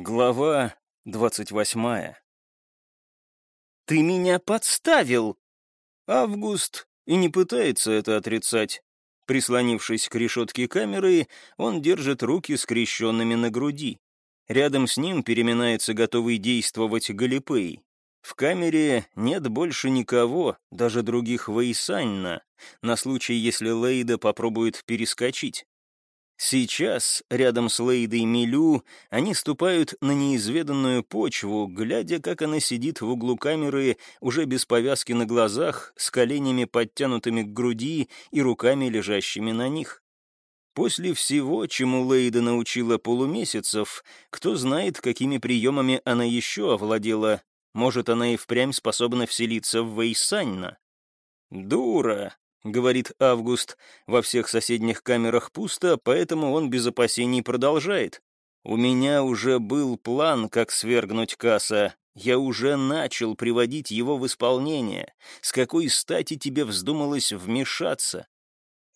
Глава двадцать восьмая. «Ты меня подставил!» Август и не пытается это отрицать. Прислонившись к решетке камеры, он держит руки скрещенными на груди. Рядом с ним переминается готовый действовать Галипей. В камере нет больше никого, даже других Вейсанна, на случай, если Лейда попробует перескочить. Сейчас, рядом с Лейдой Милю, они ступают на неизведанную почву, глядя, как она сидит в углу камеры, уже без повязки на глазах, с коленями подтянутыми к груди и руками, лежащими на них. После всего, чему Лейда научила полумесяцев, кто знает, какими приемами она еще овладела. Может, она и впрямь способна вселиться в Вейсанна. «Дура!» — говорит Август. Во всех соседних камерах пусто, поэтому он без опасений продолжает. «У меня уже был план, как свергнуть Касса. Я уже начал приводить его в исполнение. С какой стати тебе вздумалось вмешаться?»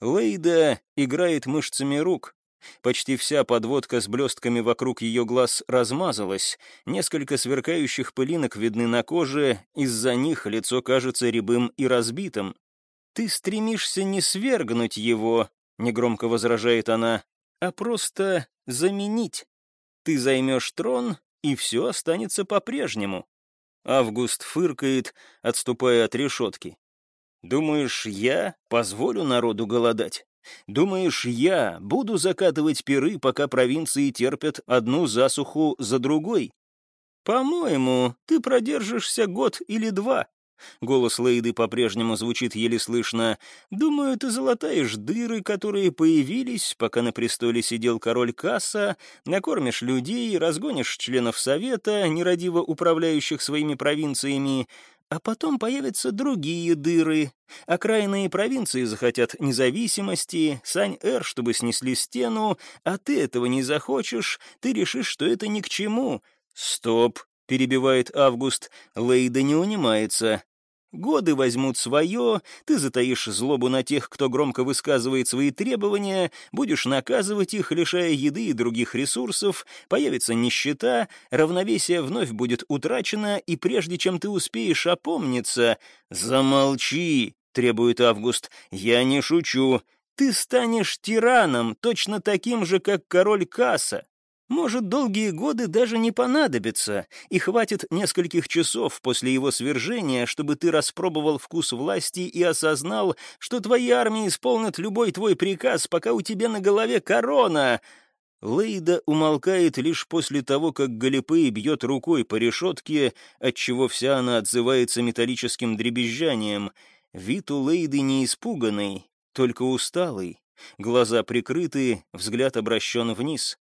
Лейда играет мышцами рук. Почти вся подводка с блестками вокруг ее глаз размазалась, несколько сверкающих пылинок видны на коже, из-за них лицо кажется рябым и разбитым. «Ты стремишься не свергнуть его», — негромко возражает она, «а просто заменить. Ты займешь трон, и все останется по-прежнему». Август фыркает, отступая от решетки. «Думаешь, я позволю народу голодать? Думаешь, я буду закатывать пиры, пока провинции терпят одну засуху за другой? По-моему, ты продержишься год или два, Голос Лейды по-прежнему звучит еле слышно. «Думаю, ты залатаешь дыры, которые появились, пока на престоле сидел король Касса, накормишь людей, разгонишь членов совета, нерадиво управляющих своими провинциями, а потом появятся другие дыры. Окраинные провинции захотят независимости, Сань-Эр, чтобы снесли стену, а ты этого не захочешь, ты решишь, что это ни к чему». «Стоп», — перебивает Август, Лейда не унимается. Годы возьмут свое, ты затаишь злобу на тех, кто громко высказывает свои требования, будешь наказывать их, лишая еды и других ресурсов, появится нищета, равновесие вновь будет утрачено, и прежде чем ты успеешь опомниться... «Замолчи!» — требует Август. «Я не шучу. Ты станешь тираном, точно таким же, как король Касса. Может, долгие годы даже не понадобятся, и хватит нескольких часов после его свержения, чтобы ты распробовал вкус власти и осознал, что твои армии исполнят любой твой приказ, пока у тебя на голове корона. Лейда умолкает лишь после того, как Галипей бьет рукой по решетке, отчего вся она отзывается металлическим дребезжанием. Вид у Лейды не испуганный, только усталый. Глаза прикрыты, взгляд обращен вниз.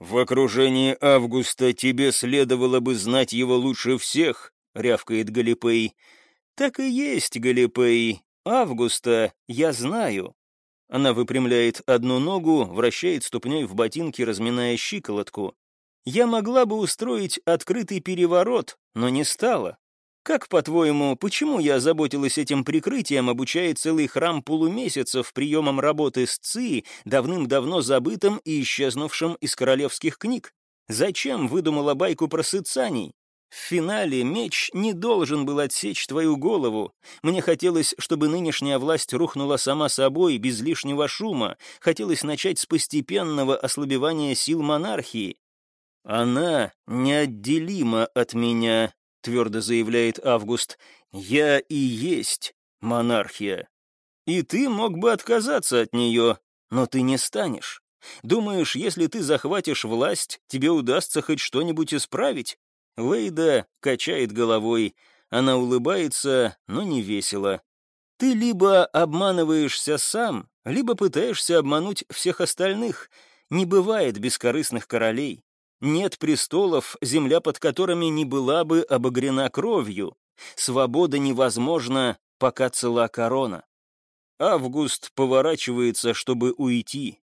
«В окружении Августа тебе следовало бы знать его лучше всех», — рявкает Галипей. «Так и есть, Галипей. Августа я знаю». Она выпрямляет одну ногу, вращает ступней в ботинке, разминая щиколотку. «Я могла бы устроить открытый переворот, но не стала. Как, по-твоему, почему я озаботилась этим прикрытием, обучая целый храм полумесяцев приемам работы с ЦИ, давным-давно забытым и исчезнувшим из королевских книг? Зачем выдумала байку про сыцаний? В финале меч не должен был отсечь твою голову. Мне хотелось, чтобы нынешняя власть рухнула сама собой, без лишнего шума. Хотелось начать с постепенного ослабевания сил монархии. Она неотделима от меня, — твердо заявляет Август, — «я и есть монархия. И ты мог бы отказаться от нее, но ты не станешь. Думаешь, если ты захватишь власть, тебе удастся хоть что-нибудь исправить?» Лейда качает головой. Она улыбается, но не весело. «Ты либо обманываешься сам, либо пытаешься обмануть всех остальных. Не бывает бескорыстных королей. Нет престолов, земля под которыми не была бы обогрена кровью. Свобода невозможна, пока цела корона. Август поворачивается, чтобы уйти.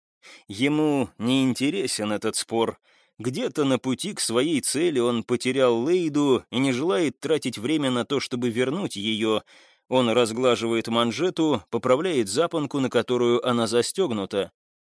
Ему не интересен этот спор. Где-то на пути к своей цели он потерял Лейду и не желает тратить время на то, чтобы вернуть ее. Он разглаживает манжету, поправляет запонку, на которую она застегнута.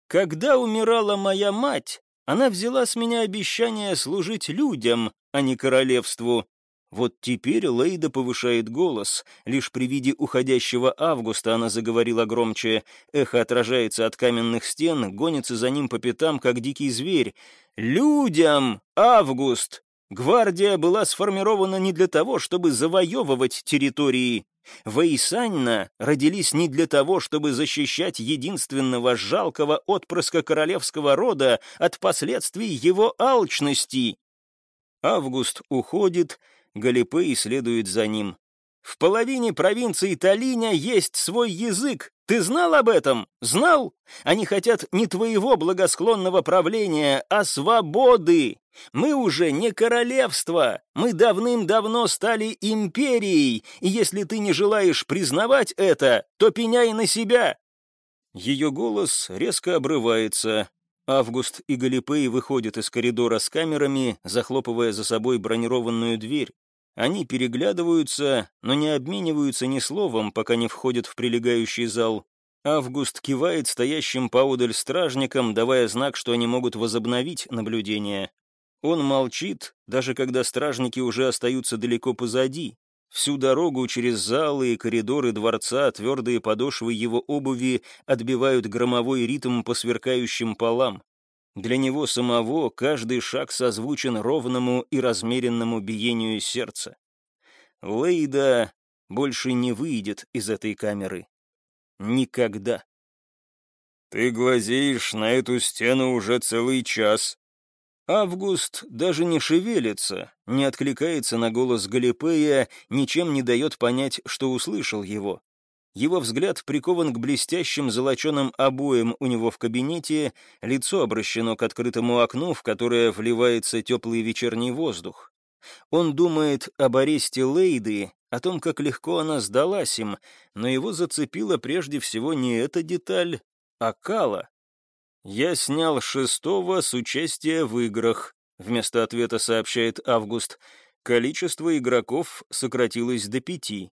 «Когда умирала моя мать, Она взяла с меня обещание служить людям, а не королевству. Вот теперь Лейда повышает голос. Лишь при виде уходящего Августа она заговорила громче. Эхо отражается от каменных стен, гонится за ним по пятам, как дикий зверь. «Людям, Август! Гвардия была сформирована не для того, чтобы завоевывать территории. Вейсанна родились не для того, чтобы защищать единственного жалкого отпрыска королевского рода от последствий его алчности. Август уходит, Галипей следует за ним. В половине провинции Талиня есть свой язык. Ты знал об этом? Знал? Они хотят не твоего благосклонного правления, а свободы. Мы уже не королевство. Мы давным-давно стали империей, и если ты не желаешь признавать это, то пеняй на себя. Ее голос резко обрывается. Август и Галипей выходят из коридора с камерами, захлопывая за собой бронированную дверь. Они переглядываются, но не обмениваются ни словом, пока не входят в прилегающий зал. Август кивает стоящим поодаль стражникам, давая знак, что они могут возобновить наблюдение. Он молчит, даже когда стражники уже остаются далеко позади. Всю дорогу через залы и коридоры дворца твердые подошвы его обуви отбивают громовой ритм по сверкающим полам. Для него самого каждый шаг созвучен ровному и размеренному биению сердца. Лейда больше не выйдет из этой камеры. Никогда. «Ты глазеешь на эту стену уже целый час». Август даже не шевелится, не откликается на голос Галипея, ничем не дает понять, что услышал его. Его взгляд прикован к блестящим золоченым обоям у него в кабинете, лицо обращено к открытому окну, в которое вливается теплый вечерний воздух. Он думает об аресте Лейды, о том, как легко она сдалась им, но его зацепила прежде всего не эта деталь, а Кала. «Я снял шестого с участия в играх», — вместо ответа сообщает Август. «Количество игроков сократилось до пяти».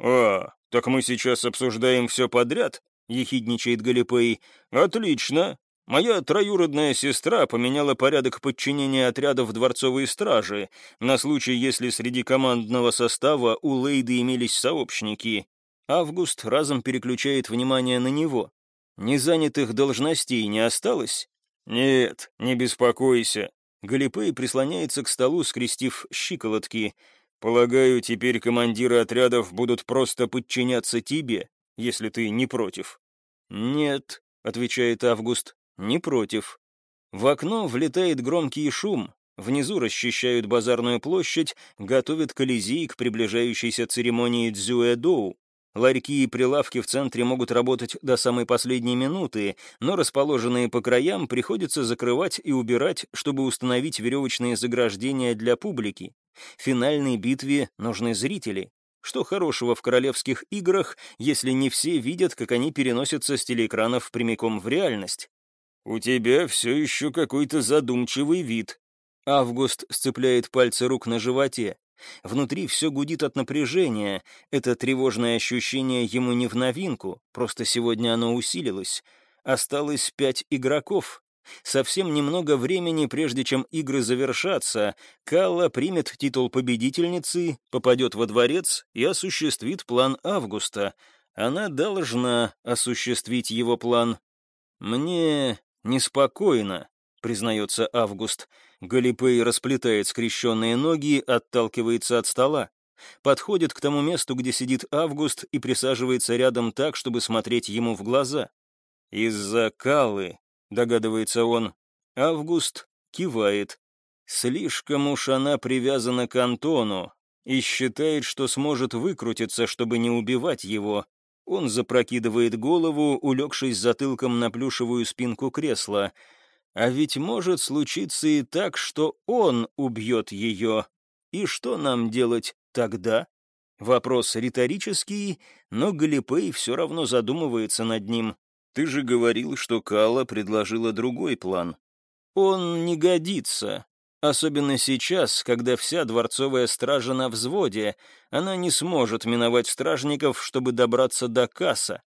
«А, так мы сейчас обсуждаем все подряд?» — ехидничает Галипей. «Отлично. Моя троюродная сестра поменяла порядок подчинения отрядов дворцовой стражи на случай, если среди командного состава у Лейды имелись сообщники. Август разом переключает внимание на него. Незанятых должностей не осталось? Нет, не беспокойся. Галипей прислоняется к столу, скрестив щиколотки. Полагаю, теперь командиры отрядов будут просто подчиняться тебе, если ты не против. Нет, отвечает Август, не против. В окно влетает громкий шум. Внизу расчищают базарную площадь, готовят колизей к приближающейся церемонии Дзюэдоу. Ларьки и прилавки в центре могут работать до самой последней минуты, но расположенные по краям приходится закрывать и убирать, чтобы установить веревочные заграждения для публики. Финальной битве нужны зрители. Что хорошего в королевских играх, если не все видят, как они переносятся с телеэкранов прямиком в реальность? «У тебя все еще какой-то задумчивый вид». Август сцепляет пальцы рук на животе. Внутри все гудит от напряжения. Это тревожное ощущение ему не в новинку, просто сегодня оно усилилось. Осталось пять игроков. Совсем немного времени, прежде чем игры завершатся, Калла примет титул победительницы, попадет во дворец и осуществит план Августа. Она должна осуществить его план. «Мне неспокойно», — признается Август. Галипей расплетает скрещенные ноги, отталкивается от стола. Подходит к тому месту, где сидит Август, и присаживается рядом так, чтобы смотреть ему в глаза. «Из-за Калы», — догадывается он. Август кивает. Слишком уж она привязана к Антону и считает, что сможет выкрутиться, чтобы не убивать его. Он запрокидывает голову, улегшись затылком на плюшевую спинку кресла — а ведь может случиться и так, что он убьет ее. И что нам делать тогда? Вопрос риторический, но Галипей все равно задумывается над ним. Ты же говорил, что Кала предложила другой план. Он не годится. Особенно сейчас, когда вся дворцовая стража на взводе, она не сможет миновать стражников, чтобы добраться до касса.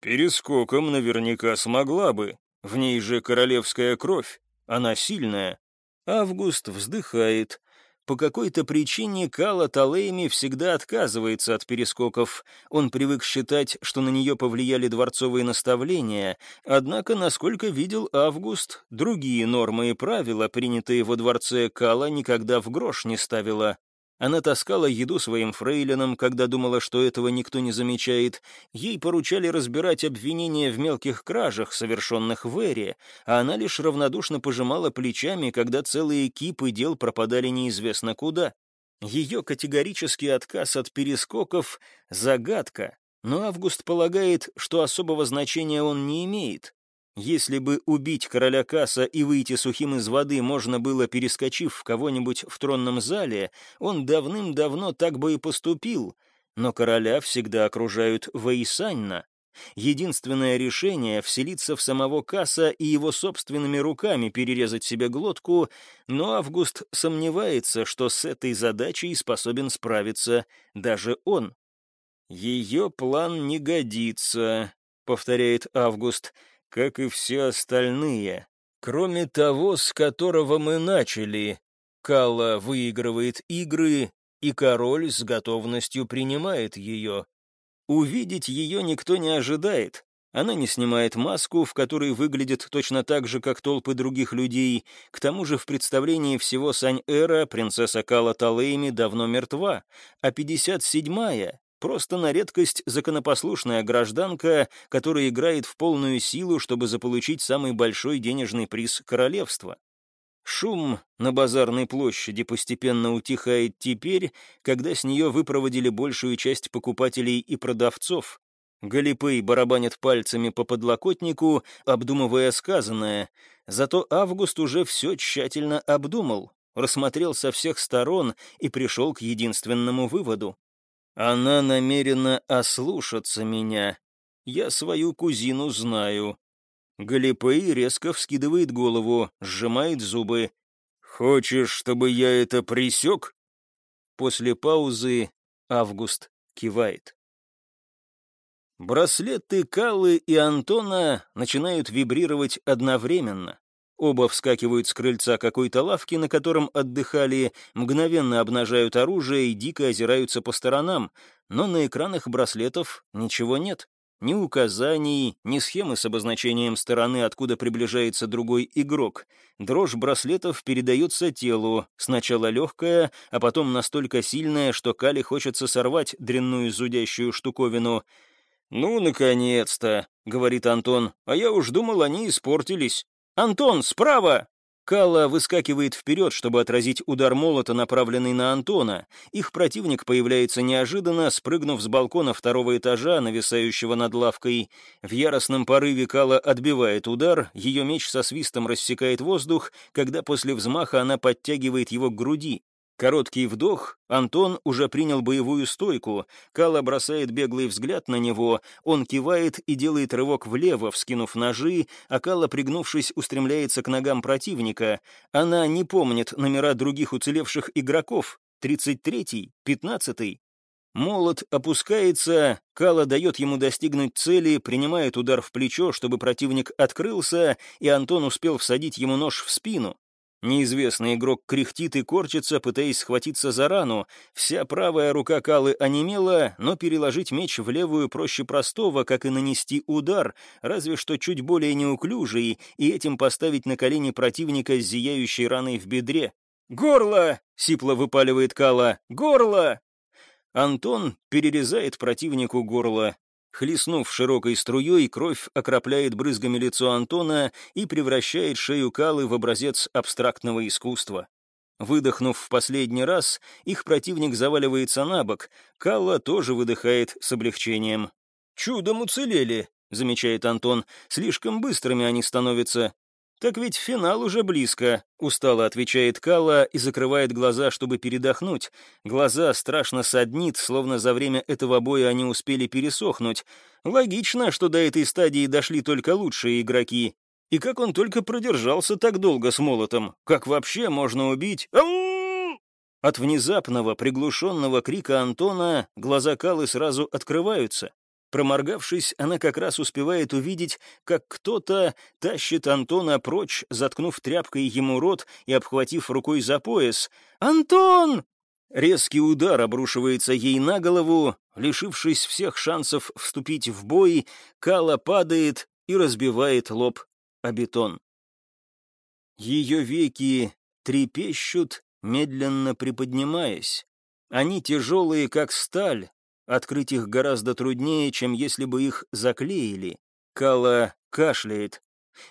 Перескоком наверняка смогла бы, в ней же королевская кровь. она сильная. Август вздыхает. По какой-то причине Кала Талейми всегда отказывается от перескоков. Он привык считать, что на нее повлияли дворцовые наставления, однако, насколько видел Август, другие нормы и правила, принятые во дворце Кала, никогда в грош не ставила. Она таскала еду своим фрейлинам, когда думала, что этого никто не замечает. Ей поручали разбирать обвинения в мелких кражах, совершенных в Эре, а она лишь равнодушно пожимала плечами, когда целые кипы дел пропадали неизвестно куда. Ее категорический отказ от перескоков — загадка, но Август полагает, что особого значения он не имеет. Если бы убить короля Касса и выйти сухим из воды можно было, перескочив в кого-нибудь в тронном зале, он давным-давно так бы и поступил, но короля всегда окружают Ваисанна. Единственное решение — вселиться в самого Касса и его собственными руками перерезать себе глотку, но Август сомневается, что с этой задачей способен справиться даже он. «Ее план не годится», — повторяет Август, — как и все остальные, кроме того, с которого мы начали. Калла выигрывает игры, и король с готовностью принимает ее. Увидеть ее никто не ожидает. Она не снимает маску, в которой выглядит точно так же, как толпы других людей. К тому же в представлении всего Сань-Эра принцесса Кала Талейми давно мертва, а 57-я Просто на редкость законопослушная гражданка, которая играет в полную силу, чтобы заполучить самый большой денежный приз королевства. Шум на базарной площади постепенно утихает теперь, когда с нее выпроводили большую часть покупателей и продавцов. Галипей барабанят пальцами по подлокотнику, обдумывая сказанное. Зато Август уже все тщательно обдумал, рассмотрел со всех сторон и пришел к единственному выводу. Она намерена ослушаться меня. Я свою кузину знаю. Галипей резко вскидывает голову, сжимает зубы. «Хочешь, чтобы я это присек?» После паузы Август кивает. Браслеты Каллы и Антона начинают вибрировать одновременно. Оба вскакивают с крыльца какой-то лавки, на котором отдыхали, мгновенно обнажают оружие и дико озираются по сторонам, но на экранах браслетов ничего нет. Ни указаний, ни схемы с обозначением стороны, откуда приближается другой игрок. Дрожь браслетов передается телу, сначала легкая, а потом настолько сильная, что Кали хочется сорвать дрянную зудящую штуковину. «Ну, наконец-то», — говорит Антон, — «а я уж думал, они испортились». «Антон, справа!» Калла выскакивает вперед, чтобы отразить удар молота, направленный на Антона. Их противник появляется неожиданно, спрыгнув с балкона второго этажа, нависающего над лавкой. В яростном порыве Калла отбивает удар, ее меч со свистом рассекает воздух, когда после взмаха она подтягивает его к груди. Короткий вдох, Антон уже принял боевую стойку, Кала бросает беглый взгляд на него, он кивает и делает рывок влево, вскинув ножи, а Кала, пригнувшись, устремляется к ногам противника. Она не помнит номера других уцелевших игроков, 33-й, 15-й. Молот опускается, Кала дает ему достигнуть цели, принимает удар в плечо, чтобы противник открылся, и Антон успел всадить ему нож в спину. Неизвестный игрок кряхтит и корчится, пытаясь схватиться за рану. Вся правая рука Калы онемела, но переложить меч в левую проще простого, как и нанести удар, разве что чуть более неуклюжий, и этим поставить на колени противника с зияющей раной в бедре. «Горло!» — сипло выпаливает Кала. «Горло!» Антон перерезает противнику горло. Хлестнув широкой струей, кровь окропляет брызгами лицо Антона и превращает шею Калы в образец абстрактного искусства. Выдохнув в последний раз, их противник заваливается на бок. Калла тоже выдыхает с облегчением. «Чудом уцелели», — замечает Антон. «Слишком быстрыми они становятся. «Так ведь финал уже близко», — устало отвечает Калла и закрывает глаза, чтобы передохнуть. Глаза страшно саднит, словно за время этого боя они успели пересохнуть. Логично, что до этой стадии дошли только лучшие игроки. И как он только продержался так долго с молотом? Как вообще можно убить? От внезапного приглушенного крика Антона глаза Калы сразу открываются. Проморгавшись, она как раз успевает увидеть, как кто-то тащит Антона прочь, заткнув тряпкой ему рот и обхватив рукой за пояс. «Антон!» Резкий удар обрушивается ей на голову, лишившись всех шансов вступить в бой, Кала падает и разбивает лоб о бетон. Ее веки трепещут, медленно приподнимаясь. Они тяжелые, как сталь, Открыть их гораздо труднее, чем если бы их заклеили. Кала кашляет.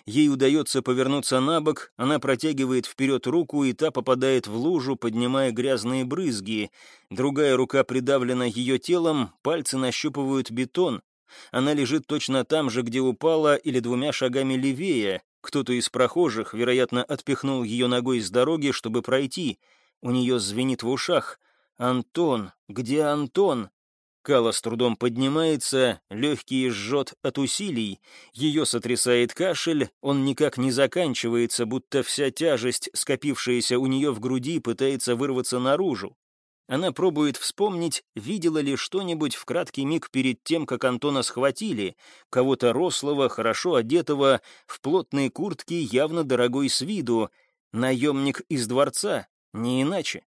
Ей удается повернуться на бок, она протягивает вперед руку, и та попадает в лужу, поднимая грязные брызги. Другая рука придавлена ее телом, пальцы нащупывают бетон. Она лежит точно там же, где упала, или двумя шагами левее. Кто-то из прохожих, вероятно, отпихнул ее ногой с дороги, чтобы пройти. У нее звенит в ушах. «Антон! Где Антон?» Кала с трудом поднимается, легкие жжет от усилий, ее сотрясает кашель, он никак не заканчивается, будто вся тяжесть, скопившаяся у нее в груди, пытается вырваться наружу. Она пробует вспомнить, видела ли что-нибудь в краткий миг перед тем, как Антона схватили, кого-то рослого, хорошо одетого, в плотной куртке, явно дорогой с виду, наемник из дворца, не иначе.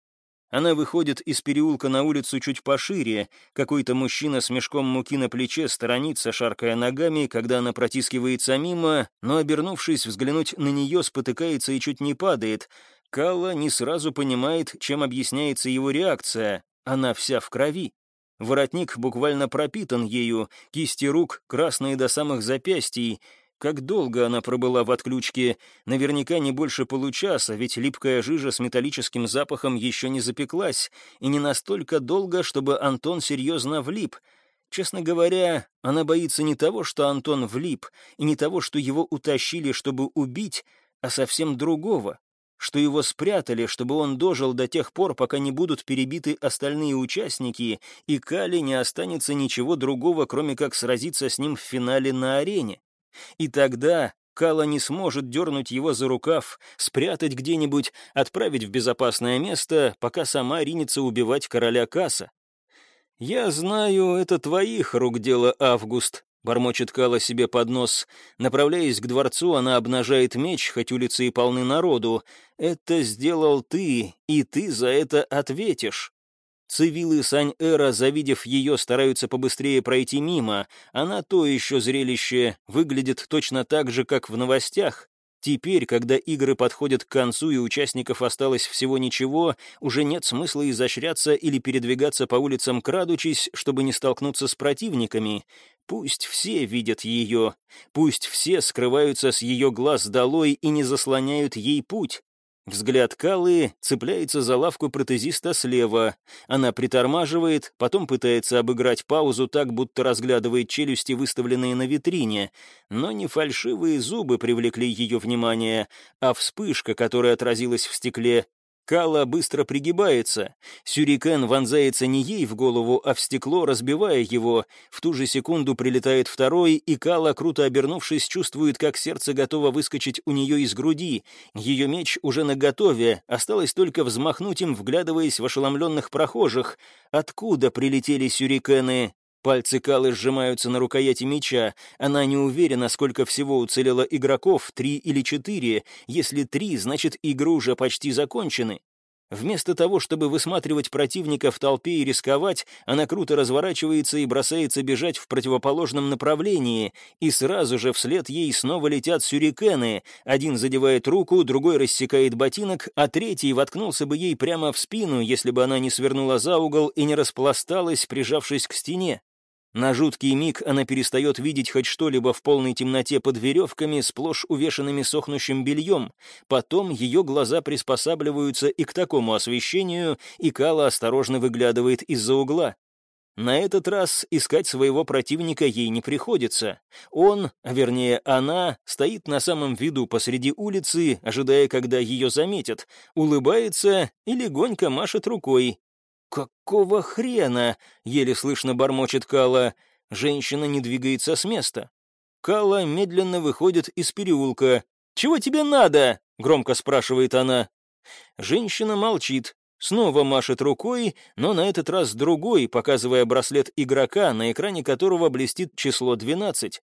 Она выходит из переулка на улицу чуть пошире. Какой-то мужчина с мешком муки на плече сторонится, шаркая ногами, когда она протискивается мимо, но, обернувшись, взглянуть на нее, спотыкается и чуть не падает. Калла не сразу понимает, чем объясняется его реакция. Она вся в крови. Воротник буквально пропитан ею, кисти рук красные до самых запястий — как долго она пробыла в отключке? Наверняка не больше получаса, ведь липкая жижа с металлическим запахом еще не запеклась, и не настолько долго, чтобы Антон серьезно влип. Честно говоря, она боится не того, что Антон влип, и не того, что его утащили, чтобы убить, а совсем другого, что его спрятали, чтобы он дожил до тех пор, пока не будут перебиты остальные участники, и Кали не останется ничего другого, кроме как сразиться с ним в финале на арене. И тогда Кала не сможет дернуть его за рукав, спрятать где-нибудь, отправить в безопасное место, пока сама ринется убивать короля Касса. «Я знаю, это твоих рук дело, Август», — бормочет Кала себе под нос. Направляясь к дворцу, она обнажает меч, хоть улицы и полны народу. «Это сделал ты, и ты за это ответишь». Цивилы Сань-Эра, завидев ее, стараются побыстрее пройти мимо. Она то еще зрелище, выглядит точно так же, как в новостях. Теперь, когда игры подходят к концу и участников осталось всего ничего, уже нет смысла изощряться или передвигаться по улицам крадучись, чтобы не столкнуться с противниками. Пусть все видят ее, пусть все скрываются с ее глаз долой и не заслоняют ей путь. Взгляд Калы цепляется за лавку протезиста слева. Она притормаживает, потом пытается обыграть паузу так, будто разглядывает челюсти, выставленные на витрине. Но не фальшивые зубы привлекли ее внимание, а вспышка, которая отразилась в стекле, Кала быстро пригибается. Сюрикен вонзается не ей в голову, а в стекло, разбивая его. В ту же секунду прилетает второй, и Кала, круто обернувшись, чувствует, как сердце готово выскочить у нее из груди. Ее меч уже наготове, осталось только взмахнуть им, вглядываясь в ошеломленных прохожих. Откуда прилетели сюрикены? Пальцы Калы сжимаются на рукояти меча. Она не уверена, сколько всего уцелело игроков, три или четыре. Если три, значит, игры уже почти закончены. Вместо того, чтобы высматривать противника в толпе и рисковать, она круто разворачивается и бросается бежать в противоположном направлении, и сразу же вслед ей снова летят сюрикены. Один задевает руку, другой рассекает ботинок, а третий воткнулся бы ей прямо в спину, если бы она не свернула за угол и не распласталась, прижавшись к стене. На жуткий миг она перестает видеть хоть что-либо в полной темноте под веревками, сплошь увешанными сохнущим бельем. Потом ее глаза приспосабливаются и к такому освещению, и Кала осторожно выглядывает из-за угла. На этот раз искать своего противника ей не приходится. Он, а вернее она, стоит на самом виду посреди улицы, ожидая, когда ее заметят, улыбается и легонько машет рукой, «Какого хрена?» — еле слышно бормочет Кала. Женщина не двигается с места. Кала медленно выходит из переулка. «Чего тебе надо?» — громко спрашивает она. Женщина молчит. Снова машет рукой, но на этот раз другой, показывая браслет игрока, на экране которого блестит число 12.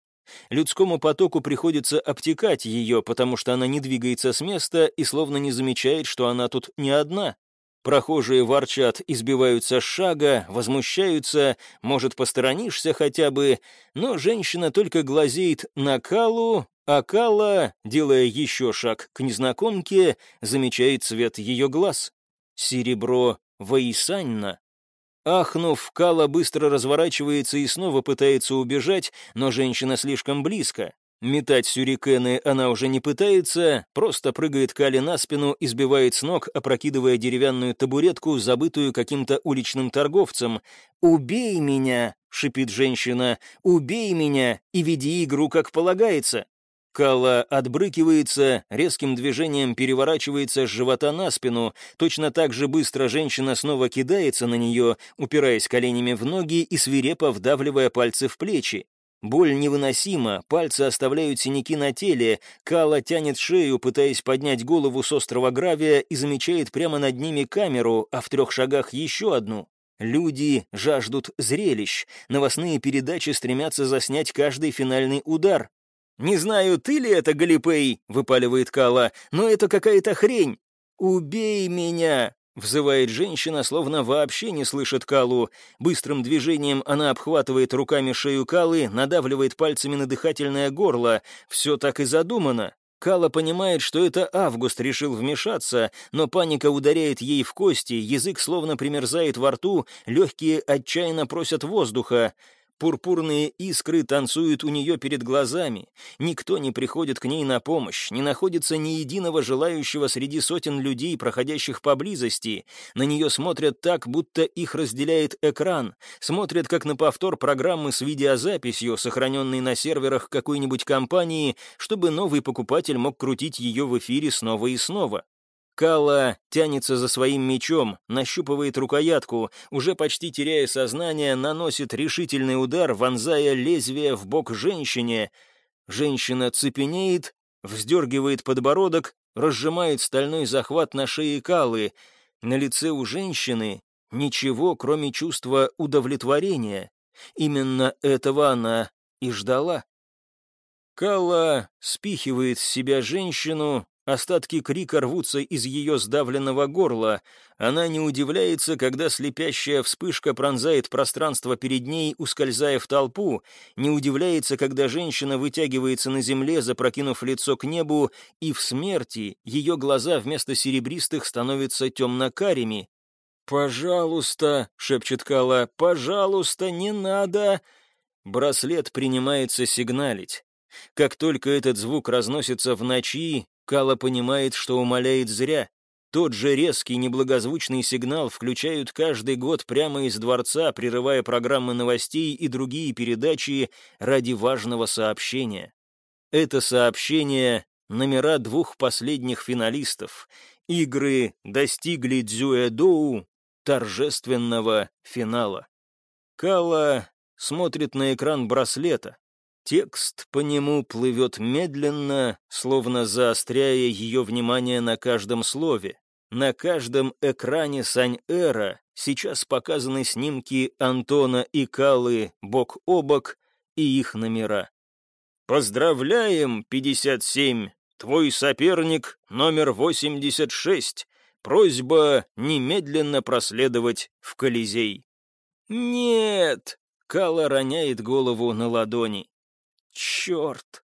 Людскому потоку приходится обтекать ее, потому что она не двигается с места и словно не замечает, что она тут не одна. Прохожие ворчат, избиваются с шага, возмущаются, может, посторонишься хотя бы, но женщина только глазеет на Калу, а Кала, делая еще шаг к незнакомке, замечает цвет ее глаз. Серебро Ваисанна. Ахнув, Кала быстро разворачивается и снова пытается убежать, но женщина слишком близко. Метать сюрикены она уже не пытается, просто прыгает Кали на спину и сбивает с ног, опрокидывая деревянную табуретку, забытую каким-то уличным торговцем. «Убей меня!» — шипит женщина. «Убей меня и веди игру, как полагается!» Кала отбрыкивается, резким движением переворачивается с живота на спину, точно так же быстро женщина снова кидается на нее, упираясь коленями в ноги и свирепо вдавливая пальцы в плечи. Боль невыносима, пальцы оставляют синяки на теле, Кала тянет шею, пытаясь поднять голову с острова гравия и замечает прямо над ними камеру, а в трех шагах еще одну. Люди жаждут зрелищ, новостные передачи стремятся заснять каждый финальный удар. «Не знаю, ты ли это, Галипей?» — выпаливает Кала, «но это какая-то хрень». «Убей меня!» — взывает женщина, словно вообще не слышит Калу. Быстрым движением она обхватывает руками шею Калы, надавливает пальцами на дыхательное горло. Все так и задумано. Кала понимает, что это Август решил вмешаться, но паника ударяет ей в кости, язык словно примерзает во рту, легкие отчаянно просят воздуха. Пурпурные искры танцуют у нее перед глазами. Никто не приходит к ней на помощь, не находится ни единого желающего среди сотен людей, проходящих поблизости. На нее смотрят так, будто их разделяет экран. Смотрят как на повтор программы с видеозаписью, сохраненной на серверах какой-нибудь компании, чтобы новый покупатель мог крутить ее в эфире снова и снова. Калла тянется за своим мечом, нащупывает рукоятку, уже почти теряя сознание, наносит решительный удар, вонзая лезвие в бок женщине. Женщина цепенеет, вздергивает подбородок, разжимает стальной захват на шее Калы. На лице у женщины ничего, кроме чувства удовлетворения. Именно этого она и ждала. Калла спихивает с себя женщину, Остатки крика рвутся из ее сдавленного горла. Она не удивляется, когда слепящая вспышка пронзает пространство перед ней, ускользая в толпу, не удивляется, когда женщина вытягивается на земле, запрокинув лицо к небу, и в смерти ее глаза вместо серебристых становятся темно-карими. «Пожалуйста», — шепчет Кала, — «пожалуйста, не надо». Браслет принимается сигналить. Как только этот звук разносится в ночи, Кала понимает, что умоляет зря. Тот же резкий неблагозвучный сигнал включают каждый год прямо из дворца, прерывая программы новостей и другие передачи ради важного сообщения. Это сообщение — номера двух последних финалистов. Игры достигли Дзюэдоу торжественного финала. Кала смотрит на экран браслета. Текст по нему плывет медленно, словно заостряя ее внимание на каждом слове. На каждом экране Сань-Эра сейчас показаны снимки Антона и Калы бок о бок и их номера. «Поздравляем, 57! Твой соперник номер 86. Просьба немедленно проследовать в Колизей». «Нет!» — Кала роняет голову на ладони. Черт!